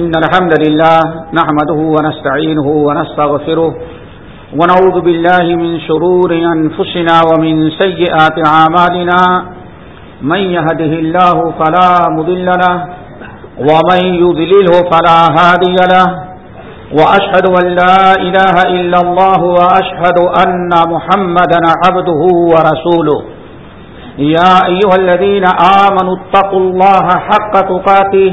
إن الحمد لله نحمده ونستعينه ونستغفره ونعوذ بالله من شرور أنفسنا ومن سيئات عامالنا من يهده الله فلا مذل له ومن يذلله فلا هادي له وأشهد أن لا إله إلا الله وأشهد أن محمد عبده ورسوله يا أيها الذين آمنوا اتقوا الله حق تقاته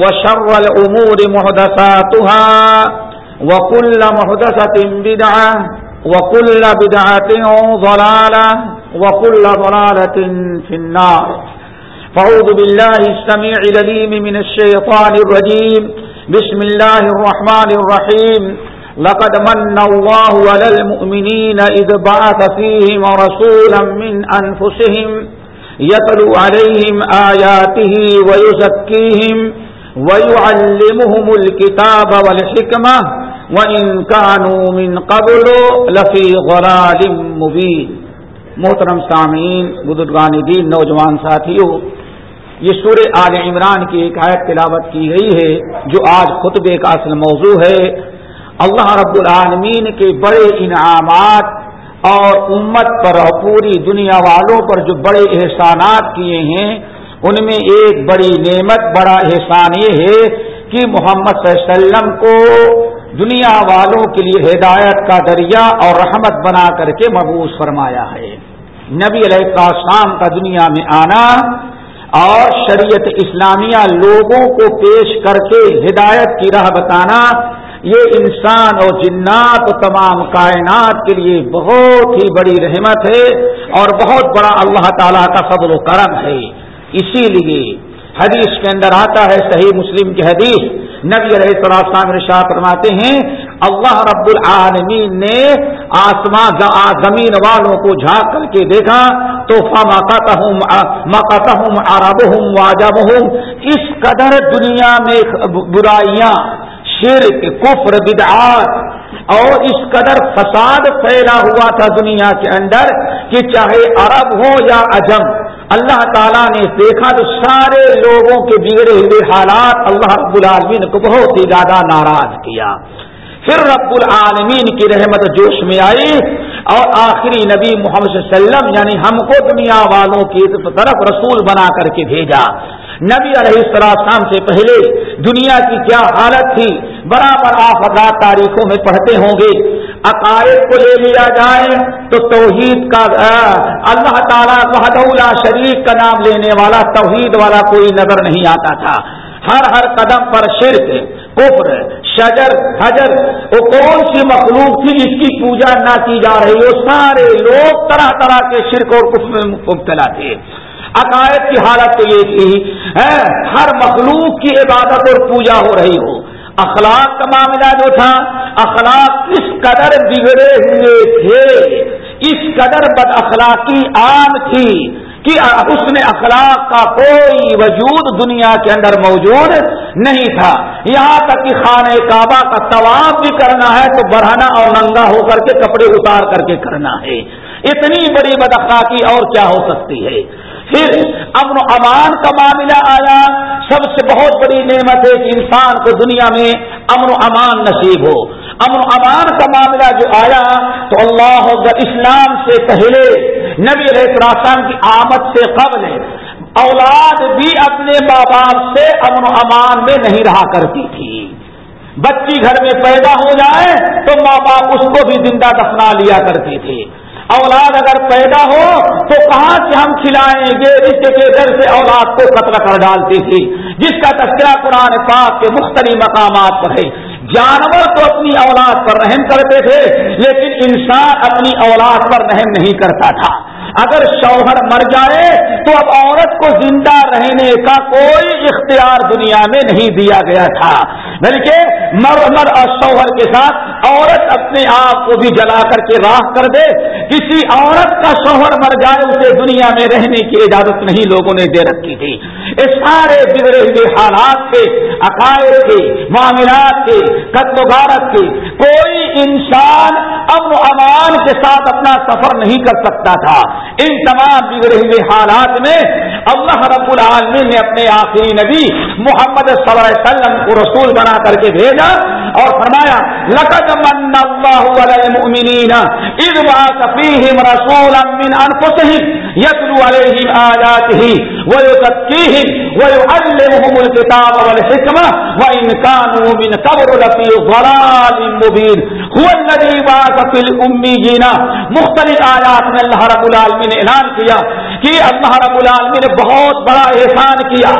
وشر الأمور محدثاتها وكل محدثة بدعة وكل بدعة ضلالة وكل ضلالة في النار. فعوذ بالله السميع لليم من الشيطان الرجيم. بسم الله الرحمن الرحيم. لقد من الله على المؤمنين إذ بعث فيهم رسولا من أنفسهم يتلو عليهم آياته ويزكيهم ويعلمهم الكتاب والحكمة وإن كانوا من قبل لفي غلال مبين۔ محترم سامعین، بزرگان دین، نوجوان ساتھیوں، یہ سور آل عمران کی ایک آیت تلاوت کی گئی ہے، جو آج خطبے کا اصل موضوع ہے۔ اللہ رب العالمین کے بڑے انعامات اور امت پر اور پوری دنیا والوں پر جو بڑے احسانات کیے ہیں ان میں ایک بڑی نعمت، بڑا احسان یہ ہے کہ محمد صلی اللہ علیہ وسلم کو دنیا والوں کے لیے ہدایت کا دریا اور رحمت بنا کر کے مبوس فرمایا ہے۔ نبی علیہ السلام کا دنیا میں آنا اور شریعت اسلامیہ لوگوں کو پیش کر کے ہدایت کی راہ بتانا، یہ انسان اور جنات و تمام کائنات کے لیے بہت ہی بڑی رحمت ہے اور بہت بڑا اللہ تعالیٰ کا فضل و کرم ہے۔ اسی لیے حدیث کے اندر آتا ہے صحیح مسلم کی حدیث، نبی علیہ السلام رشاہ فرماتے ہیں، اللہ رب العالمین نے آسمان زمین والوں کو جھانک کر کے دیکھا، تو ہوں عرب ہوں واجب ہوں اس قدر دنیا میں برائیاں، شرک، کفر، بدعات، اور اس قدر فساد پھیلا ہوا تھا دنیا کے اندر کہ چاہے عرب ہو یا اجم اللہ تعالیٰ نے دیکھا تو سارے لوگوں کے بگڑے ہوئے حالات اللہ رب العالمین کو بہت ہی زیادہ ناراض کیا۔ پھر رب العالمین کی رحمت جوش میں آئی اور آخری نبی محمد صلی اللہ علیہ وسلم یعنی ہم کو دنیا والوں کی طرف رسول بنا کر کے بھیجا۔ نبی علیہ السلام سے پہلے دنیا کی کیا حالت تھی؟ برابر آپ حضرات تاریخوں میں پڑھتے ہوں گے۔ عقائد کو لے لیا جائے تو توحید کا اللہ تعالیٰ وحدہ شریف کا نام لینے والا توحید والا کوئی نظر نہیں آتا تھا۔ ہر ہر قدم پر شرک، کفر، شجر، حجر، وہ کون سی مخلوق تھی جس کی پوجا نہ کی جا رہی وہ سارے لوگ طرح طرح کے شرک اور کفر میں مبتلا تھے۔ عقائد کی حالت تو یہ تھی ہاں، ہر مخلوق کی عبادت اور پوجا ہو رہی ہو۔ اخلاق کا معاملہ جو تھا، اخلاق اس قدر بگڑے ہوئے تھے، اس قدر بد اخلاقی عام تھی کہ اس نے اخلاق کا کوئی وجود دنیا کے اندر موجود نہیں تھا۔ یہاں تک کہ خانہ کعبہ کا طواف بھی کرنا ہے تو بڑھانا اور ننگا ہو کر کے کپڑے اتار کر کے کرنا ہے۔ اتنی بڑی بد اخلاقی اور کیا ہو سکتی ہے؟ پھر امن و امان کا معاملہ آیا۔ سب سے بہت بڑی نعمت ہے کہ انسان کو دنیا میں امن و امان نصیب ہو۔ امن و امان کا معاملہ جو آیا تو اللہ اسلام سے پہلے نبی علیہ السلام کی آمد سے قبل اولاد بھی اپنے ماں باپ سے امن و امان میں نہیں رہا کرتی تھی۔ بچی گھر میں پیدا ہو جائے تو ماں باپ اس کو بھی زندہ دفنا لیا کرتے تھے۔ اولاد اگر پیدا ہو تو کہاں سے ہم کھلائیں گے؟ رشتے کے در سے اولاد کو قتل کر ڈالتی تھی۔ جس کا تذکرہ قرآن پاک کے مختلف مقامات پر ہے۔ جانور تو اپنی اولاد پر رحم کرتے تھے، لیکن انسان اپنی اولاد پر رحم نہیں کرتا تھا۔ اگر شوہر مر جائے تو اب عورت کو زندہ رہنے کا کوئی اختیار دنیا میں نہیں دیا گیا تھا۔ بلکہ مر مر اور شوہر کے ساتھ عورت اپنے آپ کو بھی جلا کر کے راہ کر دے۔ کسی عورت کا شوہر مر جائے، اسے دنیا میں رہنے کی اجازت نہیں لوگوں نے دے رکھی تھی۔ اس سارے بگڑے ہوئے حالات کے، عقائد کے، معاملات کے، قتل و غارت کے، کوئی انسان امن و امان کے ساتھ اپنا سفر نہیں کر سکتا تھا۔ ان تمام بگڑے ہوئے حالات میں اللہ رب العالمین نے اپنے آخری نبی محمد صلی اللہ علیہ وسلم کو رسول بنا کر کے بھیجا اور فرمایا، لقد من اللہ علی المؤمنین اذ بعث فیہم رسولا من انفسہم یتلو علیہم آیاتہ ویزکیہم ویعلمہم الکتاب والحکمہ وان كانوا من قبل لفی ضلال مبین هو الذي بعث في الاميين مختلف آیات میں اللہ رب العالمین نے اعلان کیا کہ اللہ رب العالمین نے بہت بڑا احسان کیا.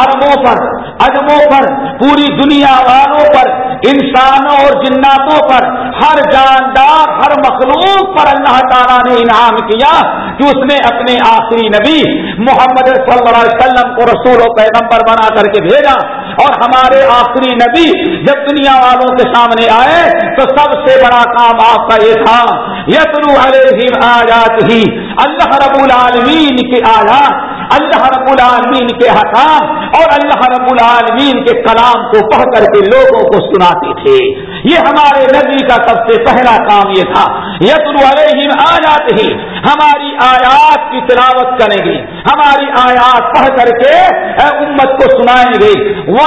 اربوں پر اجموں پر، پوری دنیا والوں پر انسانوں اور جناتوں پر، ہر جاندار، ہر مخلوق پر اللہ تعالیٰ نے انعام کیا کہ اس نے اپنے آخری نبی محمد صلی اللہ علیہ وسلم کو رسول و پیغمبر بنا کر کے بھیجا اور ہمارے آخری نبی جب دنیا والوں کے سامنے آئے تو سب سے بڑا کام آپ کا یہ تھا یترو علیہم آیات ہی اللہ رب العالمین کے آیات، اللہ رب العالمین کے حکام اور اللہ رب العالمین کے کلام کو پڑھ کر کے لوگوں کو سنا سناتے تھے یہ ہمارے نبی کا سب سے پہلا کام یہ تھا۔ یترو علیہم آیات ہی ہماری آیات کی تلاوت کریں گے۔ ہماری آیات پڑھ کر کے امت کو سنائیں گے۔ وہ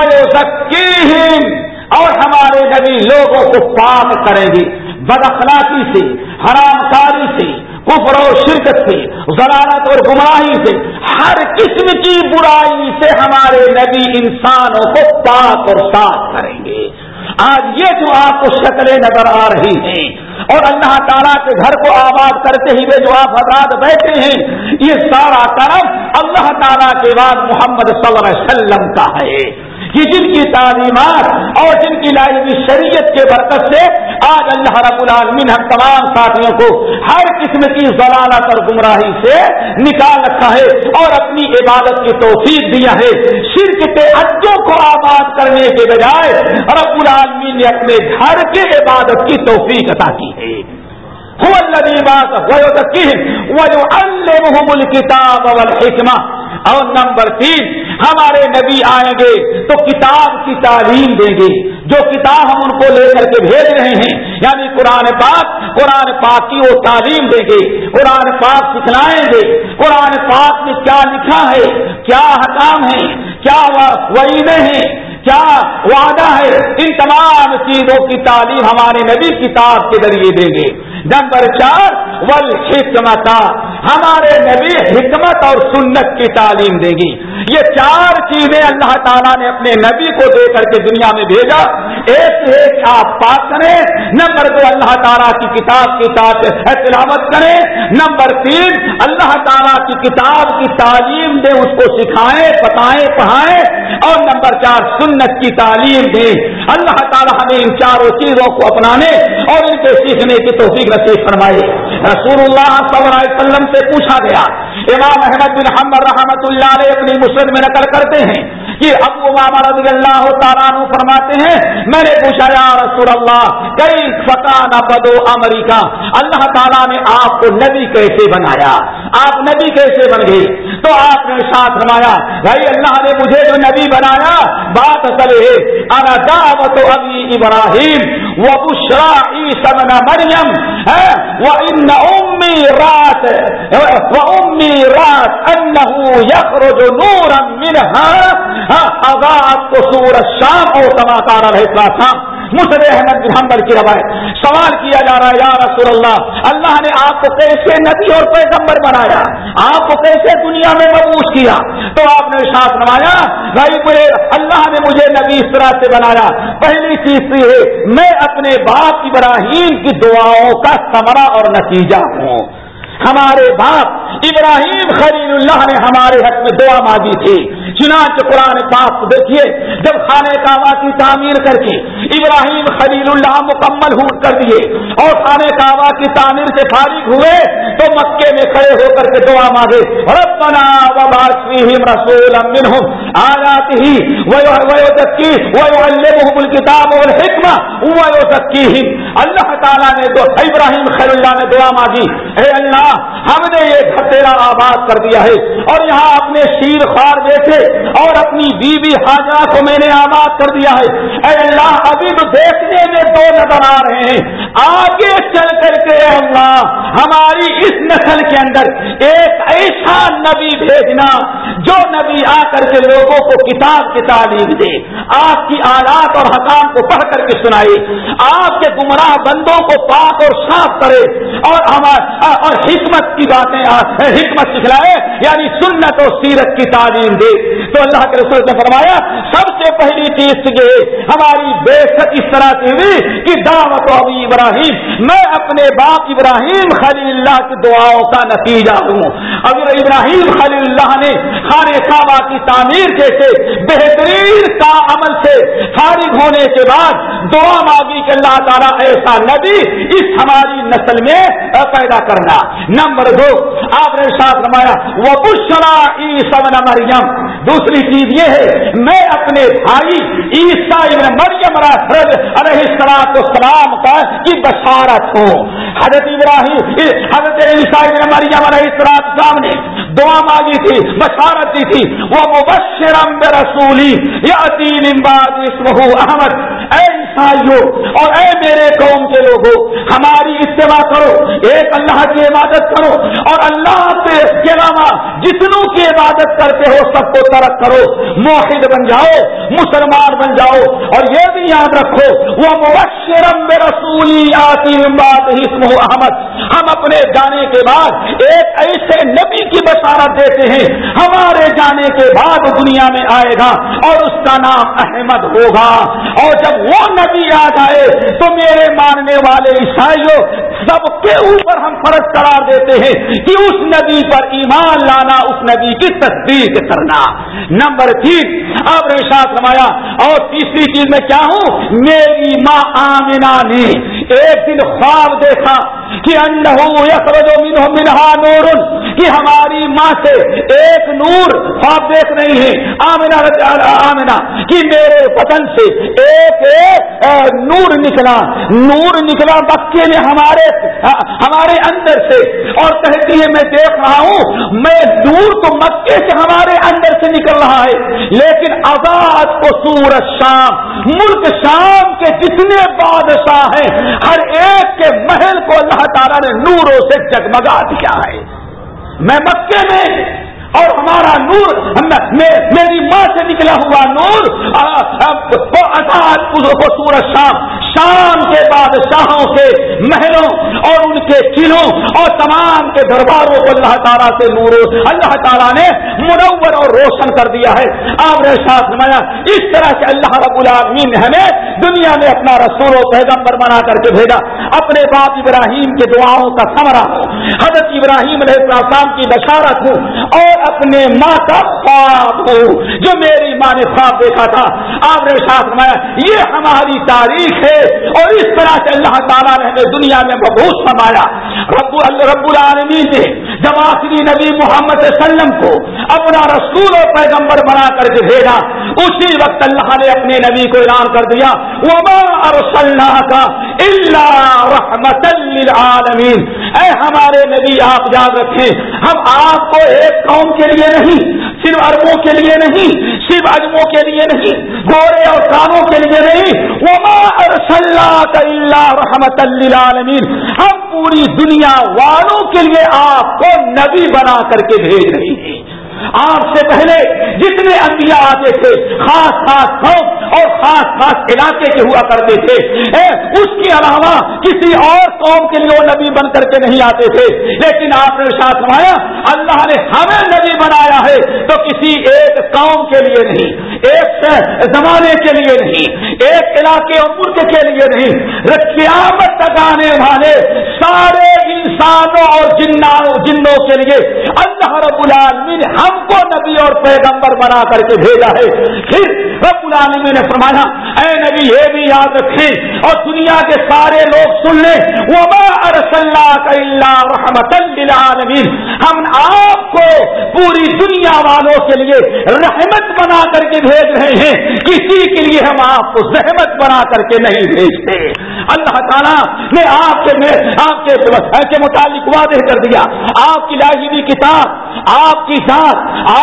اور ہمارے نبی لوگوں کو پاک کریں گے۔ بد اخلاقی سے حرام کاری سے، کفر و شرکت سے ضرارت اور گمراہی سے، ہر قسم کی برائی سے ہمارے نبی انسانوں کو پاک اور صاف کریں گے۔ آج یہ جو آپ کو شکلیں نظر آ رہی ہیں اور اللہ تعالیٰ کے گھر کو آباد کرتے ہوئے جو آپ حضرات بیٹھے ہیں، یہ سارا کرم اللہ تعالیٰ کے بعد محمد صلی اللہ علیہ وسلم کا ہے۔ کہ جن کی تعلیمات اور جن کی لائی شریعت کے برکت سے آج اللہ رب العالمین ہم تمام ساتھیوں کو ہر قسم کی ضلالت اور گمراہی سے نکال رکھا ہے اور اپنی عبادت کی توفیق دیا ہے۔ شرک کے اجوں کو آباد کرنے کے بجائے رب العالمین نے اپنے گھر کے عبادت کی توفیق عطا کی ہے۔ کتاب اور نمبر تین، ہمارے نبی آئیں گے تو کتاب کی تعلیم دیں گے۔ جو کتاب ہم ان کو لے کر کے بھیج رہے ہیں یعنی قرآن پاک قرآن پاک کی وہ تعلیم دیں گے، قرآن پاک سکھلائیں گے۔ قرآن پاک میں کیا لکھا ہے؟ کیا حکام ہے کیا وعیدے ہیں؟ کیا وعدہ ہے؟ ان تمام چیزوں کی تعلیم ہمارے نبی کتاب کے ذریعے دیں گے۔ نمبر چار ول حکمت ہمارے نبی حکمت اور سنت کی تعلیم دیں گی۔ یہ چار چیزیں اللہ تعالیٰ نے اپنے نبی کو دے کر کے دنیا میں بھیجا۔ ایک ایک آپ پاس کریں، نمبر دو اللہ تعالیٰ کی کتاب کی تلاوت کریں۔ نمبر تین، اللہ تعالیٰ کی کتاب کی تعلیم دیں، اس کو سکھائیں بتائیں پڑھائیں۔ اور نمبر چار، سنت کی تعلیم دیں۔ اللہ تعالیٰ ہمیں ان چاروں چیزوں کو اپنانے اور ان کے سیکھنے کی توفیق نصیب فرمائے۔ رسول اللہ صلی اللہ علیہ وسلم سے پوچھا گیا امام احمد بن حمد رحمت اللہ علیہ اپنی مسلم میں نقل کرتے ہیں۔ کہ ابو ماما رضی اللہ تعالیٰ فرماتے ہیں، میں نے پوچھا، یا رسول اللہ، کئی فکان بدو امریکہ، اللہ تعالیٰ نے آپ کو نبی کیسے بنایا؟ آپ نبی کیسے بن گئے؟ تو آپ نے ساتھ فرمایا، بھائی اللہ نے مجھے جو نبی بنایا، بات اصل ہے، انا دعوت ابی ابراہیم وہ بشرا عیسی مریم، ہے وہ ان امی رات وہ امی رات انه يخرج نورا منها. آزاد کو سور شام اور تماکار رہتا تھا مسد احمد محمد کی روایت. سوال کیا جا رہا ہے، یا رسول اللہ اللہ نے آپ کو کیسے نبی اور پیغمبر بنایا؟ آپ کو کیسے دنیا میں مبوس کیا؟ تو آپ نے ساتھ نمایا بھائی مجھے، اللہ نے مجھے نبی اس طرح سے بنایا۔ پہلی چیز یہ ہے، میں اپنے باپ ابراہیم کی دعاؤں کا سمرا اور نتیجہ ہوں۔ ہمارے باپ ابراہیم خلیل اللہ نے ہمارے حق میں دعا مانگی تھی۔ چنانچہ قرآن پاک دیکھیے، جب خانے کعبہ کی تعمیر کر کے ابراہیم خلیل اللہ مکمل ہو کر دیے اور خانے کعبہ کی تعمیر سے فارغ ہوئے، تو مکے میں کھڑے ہو کر کے دعا مانگے۔ ربنا وبعث رسول منهم آياته ويزكيه اللہ تعالیٰ نے تو ابراہیم خلیل اللہ نے دعا مانگی۔ اے اللہ ہم نے یہ گھر تیرا آباد کر دیا ہے اور یہاں اپنے شیر خوار بیٹھے اور اپنی بیوی حاجہ کو میں نے آباد کر دیا ہے۔ اے اللہ، ابھی تو دیکھنے میں دو نظر آ رہے ہیں۔ آگے چل کر کے اے اللہ، ہماری اس نسل کے اندر ایک ایسا نبی بھیجنا جو نبی کر کے لوگوں کو کتاب کی تعلیم دے، آپ کی آلات اور حکام کو پڑھ کر کے سنائے، آپ کے گمراہ بندوں کو پاک اور صاف کرے، اور ہمارا اور حکمت کی باتیں حکمت سکھلائے یعنی سنت و سیرت کی تعلیم دے۔ تو اللہ کے رسول نے فرمایا، سب سے پہلی چیز یہ ہماری بے شک اس طرح سے ہوئی کہ دعوت ابھی ابراہیم، میں اپنے باپ ابراہیم خلی اللہ کی دعاؤں کا نتیجہ ہوں۔ اگر ابراہیم خلی اللہ نے خان کعبہ کی تعمیر جیسے بہترین کا عمل سے فارغ ہونے کے بعد دعا مانگی کہ اللہ تعالیٰ ایسا نبی اس ہماری نسل میں پیدا کرنا۔ نمبر دو، آپ نے ساتھ رمایا وہ بشرا ابن مریم دوسری چیز یہ ہے، میں اپنے بھائی عیسا ابن مریم علیہ السلام سلام کا کی بشارت ہوں۔ حضرت ابراہیم، حضرت عیسا ابن مریم علیہ السلام نے دعا مانگی تھی، بشارت دی تھی۔ وہ مبشرم رسولی یا تین احمد۔ اے عیسائیوں اور اے میرے قوم کے لوگوں ہماری اتباع کرو، ایک اللہ کی عبادت کرو اور اللہ سے کے علاوہ جتنوں کی عبادت کرتے ہو، سب کو ترک کرو۔ موحد بن جاؤ، مسلمان بن جاؤ اور یہ بھی یاد رکھو، وہ مبشرم رسولی آتی احمد۔ ہم اپنے جانے کے بعد ایک ایسے نبی کی بشارت دیتے ہیں، ہمارے جانے کے بعد دنیا میں آئے گا اور اس کا نام احمد ہوگا۔ اور جب وہ نبی آ جائے تو میرے ماننے والے عیسائیوں سب کے اوپر ہم فرض قرار دیتے ہیں کہ اس نبی پر ایمان لانا، اس نبی کی تصدیق کرنا۔ نمبر تین، آپ نے ساتھ اور تیسری چیز میں کیا ہوں؟ میری ماں آمنا نے ایک دن خواب دیکھا۔ کہ منہا نور کہ ہماری ماں سے ایک نور خواب دیکھ رہی ہے آمنا آمنا کہ میرے وطن سے ایک نور نکلا نور نکلا بکے نے ہمارے ہمارے اندر سے۔ اور کہتی ہے میں دیکھ رہا ہوں، میں دور تو مکے سے ہمارے اندر سے نکل رہا ہے۔ لیکن آزاد کو سورج شام، ملک شام کتنے بادشاہ ہیں، ہر ایک کے محل کو اللہ تعالیٰ نے نوروں سے جگمگا دیا ہے۔ میں مکے میں اور ہمارا نور میری ماں سے نکلا ہوا نور وہ سورج شام شام کے بادشاہوں کے محلوں اور ان کے قلعوں اور تمام کے درباروں کو اللہ تعالیٰ سے نور اللہ تعالیٰ نے منور اور روشن کر دیا ہے۔ آپ نے ساتھ نمایا اس طرح سے اللہ رب العالمین نے ہمیں دنیا میں اپنا رسول و پیغمبر بنا کر کے بھیجا۔ اپنے باپ ابراہیم کے دعاؤں کا سمرا ہو حضرت ابراہیم علیہ السلام کی بشارت ہوں اور اپنے ماں کا خواب ہوں جو میری ماں نے خواب دیکھا تھا۔ آپ نے ساتھ میں یہ ہماری تاریخ ہے۔ اور اس طرح سے اللہ تعالیٰ نے ہمیں دنیا میں بہت سنبھالا رب رب العالمین نے جب آخری نبی محمد وسلم کو اپنا رسول اور پیغمبر بنا کر کے بھیجا، اسی وقت اللہ نے اپنے نبی کو اعلان کر دیا، وما ارسلنا کا اللہ رحمت للعالمین اے ہمارے نبی، آپ یاد رکھیں، ہم آپ کو ایک قوم کے لیے نہیں، صرف اربوں کے لیے نہیں، صرف اجموں کے لیے نہیں، گورے اور کانوں کے لیے نہیں۔ وما اللہ رحمت للعالمین۔ ہم پوری دنیا والوں کے لیے آپ کو نبی بنا کر کے بھیج رہی ہیں۔ آپ سے پہلے جتنے انبیاء آتے تھے، خاص خاص قوم اور خاص خاص علاقے کے ہوا کرتے تھے۔ اس کے علاوہ کسی اور قوم کے لیے وہ نبی بن کر کے نہیں آتے تھے۔ لیکن آپ نے ساتھ سمایا اللہ نے ہمیں نبی بنایا ہے تو کسی ایک قوم کے لیے نہیں، ایک زمانے کے لیے نہیں، ایک علاقے اور ملک کے لیے نہیں۔ قیامت تک آنے والے سارے انسانوں اور جنوں کے لیے اللہ رب العالمین ہم ہم کو نبی اور پیغمبر بنا کر کے بھیجا ہے۔ پھر رب العالمین نے فرمایا، اے نبی، یہ بھی یاد رکھیں اور دنیا کے سارے لوگ سن لیں وہ رحمت للعالمین ہم آپ کو پوری دنیا والوں کے لیے رحمت بنا کر کے بھیج رہے ہیں۔ کسی کے لیے ہم آپ کو زحمت بنا کر کے نہیں بھیجتے۔ اللہ تعالیٰ نے آپ کے آپ کے متعلق واضح کر دیا۔ آپ کی لاہوی کتاب آپ کی ذات،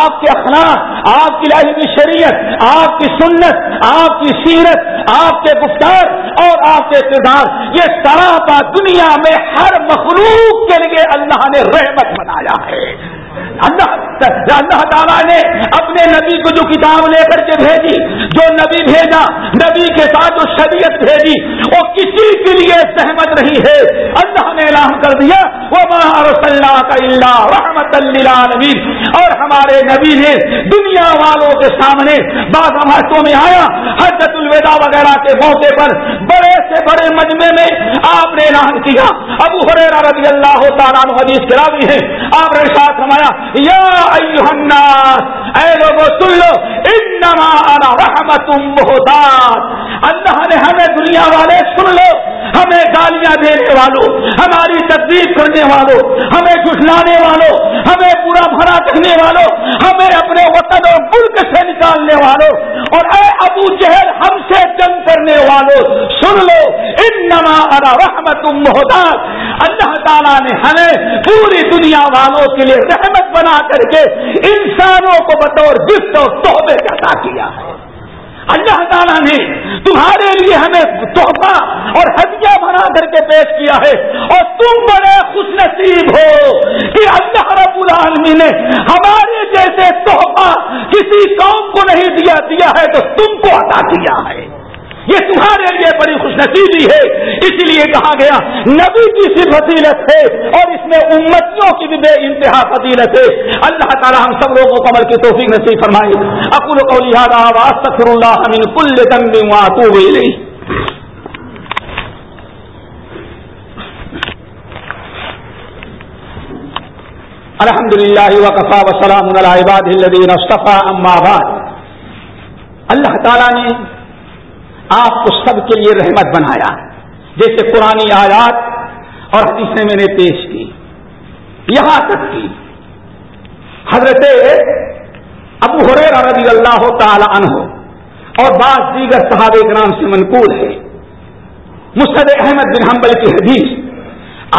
آپ کے اخلاق، آپ کی لاہوی شریعت، آپ کی سنت، آپ کی سیرت، آپ کے گفتار اور آپ کے کردار یہ سراپا دنیا میں ہر مخلوق کے لیے اللہ نے رحمت بنایا ہے۔ اللہ اللہ تعالیٰ نے اپنے نبی کو جو کتاب لے کر کے بھیجی، جو نبی بھیجا، نبی کے ساتھ جو شریعت بھیجی، وہ کسی کے لیے سہمت نہیں ہے۔ اللہ نے اعلان کر دیا وہ اللہ کا اللہ رحمت اللہ اور ہمارے نبی نے دنیا والوں کے سامنے بعض ہمارتوں میں آیا، حضرت الوداع وغیرہ کے موقع پر بڑے سے بڑے مجمے میں آپ نے اعلان کیا۔ ابو حریرہ رضی اللہ تعالیٰ حدیث کے راوی ہیں۔ آپ نے فرمایا، یا الناس اے لوگو سن لو، انما انا رحمت محداد اللہ نے ہمیں دنیا والے سن لو ہمیں گالیاں دینے والوں، ہماری تکلیف کرنے والوں، ہمیں جھٹلانے والوں، ہمیں برا بھرا کہنے والوں، ہمیں اپنے وطن اور ملک سے نکالنے والوں، اور اے ابو جہل ہم سے جنگ کرنے والوں، سن لو، انما انا رحمت محداد اللہ تعالیٰ نے ہمیں پوری دنیا والوں کے لیے رحمت بنا کر کے انسانوں کو بطور گفٹ اور تحفے عطا کیا ہے۔ اللہ تعالیٰ نے تمہارے لیے ہمیں تحفہ اور ہدیہ بنا کر کے پیش کیا ہے اور تم بڑے خوش نصیب ہو کہ اللہ رب العالمین نے ہمارے جیسے تحفہ کسی قوم کو نہیں دیا دیا ہے تو تم کو عطا کیا ہے۔ یہ تمہارے لیے بڑی خوش نصیبی ہے۔ اس لیے کہا گیا، نبی کی سی فضیلت ہے اور اس میں امتیوں کی بھی بے انتہا فضیلت ہے۔ اللہ تعالیٰ ہم سب لوگوں کو عمل کی توفیق نصیب فرمائے۔ اکول کو لہٰذا واستغفر اللہ من کل ذنب واتوب الیہ۔ الحمد للہ وقفا وسلام عباد الذین اصطفى اما بعد۔ اللہ تعالیٰ نے آپ کو سب کے لیے رحمت بنایا۔ جیسے پرانی آیات اور حدیثیں میں نے پیش کی۔ یہاں تک کی حضرت ابو حریر رضی اللہ تعالی عنہ اور بعض دیگر صحابہ کرام سے منقول ہے مسد احمد بن حنبل کی حدیث،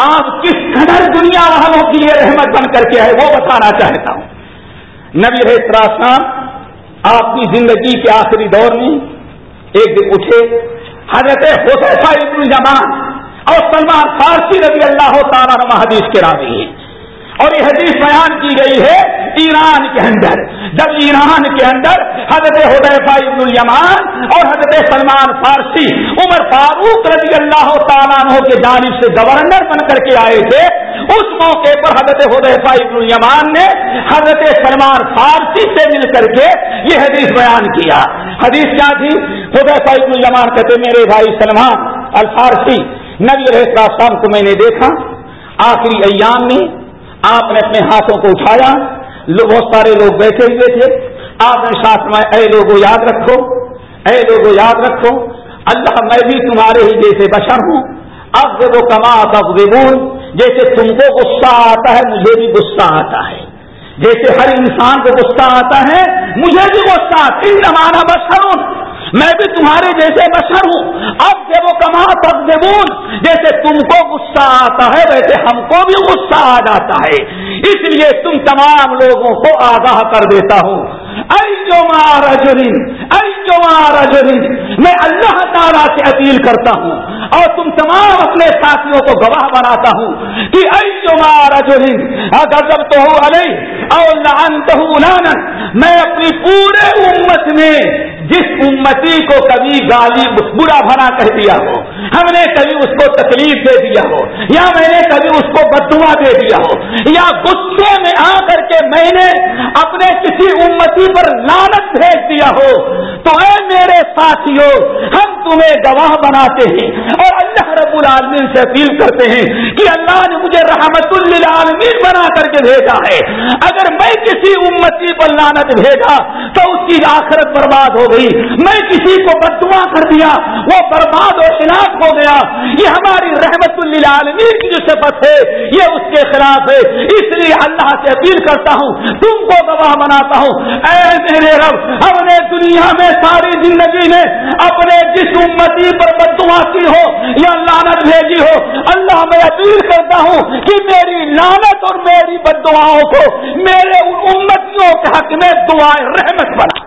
آپ کس قدر دنیا والوں کے لیے رحمت بن کر کے ہے وہ بتانا چاہتا ہوں۔ نبی رحت آپ کی زندگی کے آخری دور میں ایک دن اٹھے، حضرت حسین ابن الجمان اور سلمان فارسی رضی اللہ تعالیٰ حدیث کے راوی ہیں۔ اور یہ حدیث بیان کی گئی ہے ایران کے اندر۔ جب ایران کے اندر حضرت حدیفہ ابن الیمان اور حضرت سلمان فارسی عمر فاروق رضی اللہ تعالیٰ عنہ کے جانب سے گورنر بن کر کے آئے تھے، اس موقع پر حضرت حدیفہ ابن الیمان نے حضرت سلمان فارسی سے مل کر کے یہ حدیث بیان کیا۔ حدیث کیا تھی؟ حدیفہ ابن الیمان کہتے، میرے بھائی سلمان الفارسی، نبی علیہ السلام کو میں نے دیکھا، آخری ایام میں آپ نے اپنے ہاتھوں کو اٹھایا بہت سارے لوگ بیٹھے ہوئے تھے۔ آپ نے ساتھ میں اے لوگوں یاد رکھو، اے لوگوں یاد رکھو، اللہ میں بھی تمہارے ہی جیسے بشر ہوں۔ اب وہ کما اب جیسے تم کو غصہ آتا ہے، مجھے بھی غصہ آتا ہے۔ جیسے ہر انسان کو غصہ آتا ہے، مجھے بھی غصہ آتا ہے بشر میں بھی تمہارے جیسے بشر ہوں۔ اب جب وہ کما تک جیسے تم کو غصہ آتا ہے، ویسے ہم کو بھی غصہ آ جاتا ہے۔ اس لیے تم تمام لوگوں کو آگاہ کر دیتا ہوں۔ جو مارا جرین جو مارا جرین میں اللہ تعالیٰ سے اپیل کرتا ہوں اور تم تمام اپنے ساتھیوں کو گواہ بناتا ہوں کہ جو مارا جرین اگر جب تو ہو اور میں اپنی پورے امت میں جس امتی کو کبھی گالی برا بھرا کہہ دیا ہو، ہم نے کبھی اس کو تکلیف دے دیا ہو، یا میں نے کبھی اس کو بدوا دے دیا ہو، یا غصے میں آ کر کے میں نے اپنے کسی امتی پر لانت بھیج دیا ہو، تو اے میرے ساتھیوں ہم تمہیں گواہ بناتے ہیں اور اللہ رب العالمین سے اپیل کرتے ہیں کہ اللہ نے مجھے رحمت للعالمین بنا کر کے بھیجا ہے۔ اگر میں کسی امتی پر لانت بھیجا تو اس کی آخرت برباد ہو گئی۔ میں کسی کو بدوا کر دیا، وہ برباد اور خلاف ہو گیا۔ یہ ہماری رحمت للعالمین کی جو صفت ہے، یہ اس کے خلاف ہے۔ اس لیے اللہ سے اپیل کرتا ہوں، تم کو گواہ بناتا ہوں۔ اے میرے رب، ہم نے دنیا میں ساری زندگی میں اپنے جس امتی پر بدوا کی ہو یا لانت بھیجی ہو، اللہ میں اپیل کرتا ہوں کہ میری لانت اور میری بد دعاؤں کو میرے امتیوں کے حق میں دعائیں رحمت بنا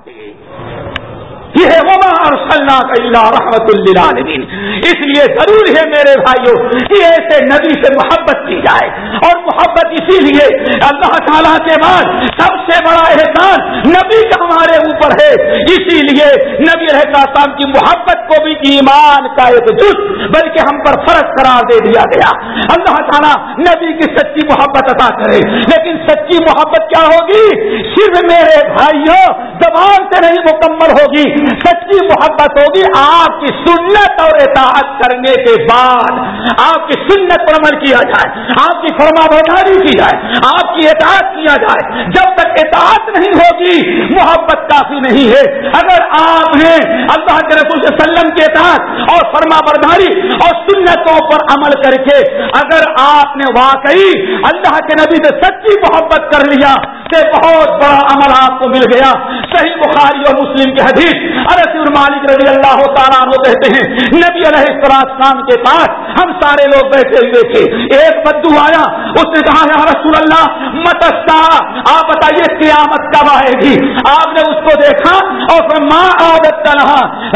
یہ ہے وما ارسلنا کا رحمت للعالمین اس لیے ضرور ہے میرے بھائیوں کہ ایسے نبی سے محبت کی جائے۔ اور محبت اسی لیے اللہ تعالیٰ کے بعد سب سے بڑا احسان نبی کا ہمارے اوپر ہے۔ اسی لیے نبی رہتا کی محبت کو بھی ایمان کا ایک جز، بلکہ ہم پر فرق قرار دے دیا گیا۔ اللہ تعالیٰ نبی کی سچی محبت عطا کرے۔ لیکن سچی محبت کیا ہوگی؟ صرف میرے بھائیوں زبان سے نہیں مکمل ہوگی۔ سچی محبت ہوگی، آپ کی سنت اور اطاعت کرنے کے بعد آپ کی سنت پر عمل کیا جائے، آپ کی فرما برداری کی جائے، آپ کی اطاعت کیا جائے۔ جب تک اطاعت نہیں ہوگی، محبت کافی نہیں ہے۔ اگر آپ نے اللہ کے رسول صلی اللہ علیہ وسلم کے اطاعت اور فرما برداری اور سنتوں پر عمل کر کے اگر آپ نے واقعی اللہ کے نبی سے سچی محبت کر لیا کہ بہت بڑا عمل آپ کو مل گیا۔ صحیح بخاری اور مسلم کی حدیث ارسور مالک رضی اللہ تعالیٰ وہ کہتے ہیں، نبی علیہ السلام کے پاس ہم سارے لوگ بیٹھے ہوئے تھے۔ ایک بدو آیا، اس نے کہا، یا رسول اللہ متستا آپ بتائیے قیامت کب آئے گی؟ آپ نے اس کو دیکھا؟ اور ماں عادت طرح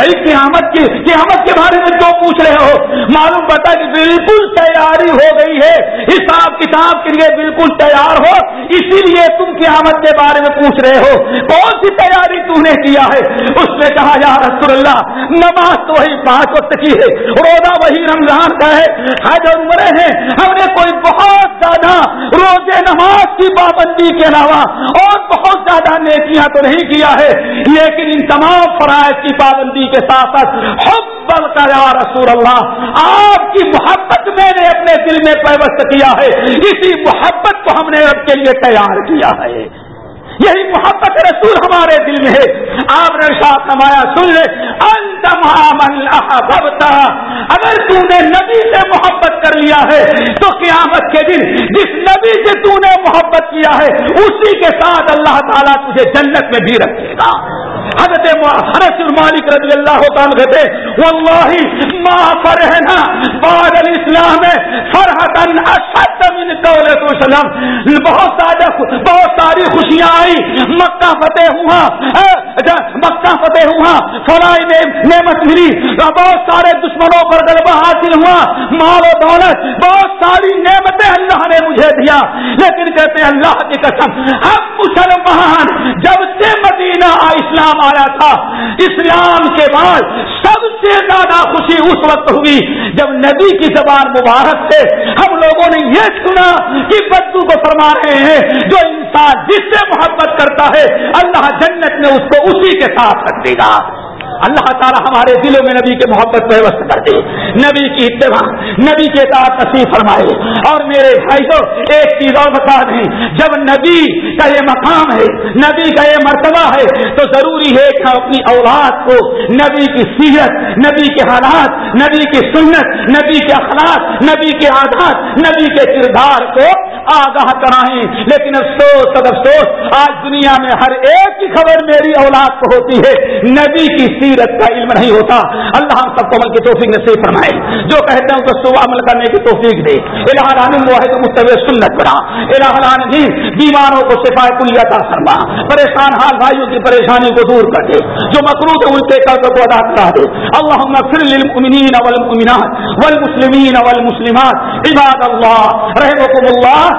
قیامت کی، قیامت کے بارے میں جو پوچھ رہے ہو؟ معلوم پتا کہ بالکل تیاری ہو گئی ہے۔ حساب کتاب کے لیے بالکل تیار ہو، اسی لیے تم قیامت کے بارے میں پوچھ رہے ہو۔ کون سی تیاری تم نے کیا ہے؟ اس نے کہا، یا رسول اللہ، نماز تو وہی پانچ وقت کی ہے، روزہ وہی رمضان کا ہے۔ حج اور عمرے ہیں، ہم نے کوئی بہت زیادہ روزے نماز کی پابندی کے علاوہ اور بہت زیادہ نیکیاں تو نہیں کیا ہے۔ لیکن ان تمام فرائض کی پابندی کے ساتھ ساتھ حب کا یا رسول اللہ، آپ کی محبت میں نے اپنے دل میں پیوست کیا ہے۔ اسی محبت کو ہم نے اب کے لیے تیار کیا ہے۔ یہی محبت رسول ہمارے دل میں ہے۔ آپ نے ساتھ نمایا سن لے اگر تو نے نبی سے محبت کر لیا ہے، تو قیامت کے دن جس نبی سے تو نے محبت کیا ہے، اسی کے ساتھ اللہ تعالیٰ تجھے جنت میں بھی رکھے گا۔ حضرت حرس المالک رضی اللہ تعالیٰ کہتے واللہ، ما فرحنا بعد الاسلام فرحتن اشد من قول وسلم۔ بہت سارے بہت ساری خوشیاں آئی مکہ فتح ہوا اچھا، مکہ فتح ہوا فرائی نعمت ملی۔ بہت سارے دشمنوں پر غلبہ حاصل ہوا۔ مال و دولت، بہت ساری نعمتیں اللہ نے مجھے دیا۔ لیکن کہتے ہیں اللہ کی قسم، ہم مسلمان، جب سے مدینہ اسلام آیا تھا۔ اسلام کے بعد سب سے زیادہ خوشی اس وقت ہوئی جب نبی کی زبان مبارک سے ہم لوگوں نے یہ سنا کہ بدو کو فرما رہے ہیں، جو انسان جس سے محبت محبت کرتا ہے، اللہ جنت میں اس کو اسی کے ساتھ رکھ دے گا۔ اللہ تعالیٰ ہمارے دلوں میں نبی کے محبت کو وسط کر دے۔ نبی کی اتباع، نبی کے ساتھ نصیب فرمائے۔ اور میرے بھائیوں، ایک چیز اور بتا دیں، جب نبی کا یہ مقام ہے، نبی کا یہ مرتبہ ہے، تو ضروری ہے کہ اپنی اولاد کو نبی کی سیرت، نبی کے حالات، نبی کی سنت، نبی کے اخلاق، نبی کے آدھات نبی کے کردار کو آگاہ کرائیں۔ لیکن افسوس سد افسوس، آج دنیا میں ہر ایک کی خبر میری اولاد کو ہوتی ہے۔ نبی کی سیرت کا علم نہیں ہوتا۔ اللہ ہم سب کو عمل کی توفیق نصیب فرمائے۔ جو کہتے ہیں اس کو صبح عمل کرنے کی توفیق دے۔ الہ واحد مستو سنت بنا۔ الہ العالمین بیماروں کو صفائے کلیہ کا فرما۔ پریشان حال بھائیوں کی پریشانی کو دور کر دے۔ جو مقروض ان کے قرض کو ادا کرا دے۔ اللہ پھر للمؤمنین والمؤمنات والمسلمین والمسلمات۔ عباد اللہ رحمكم اللہ۔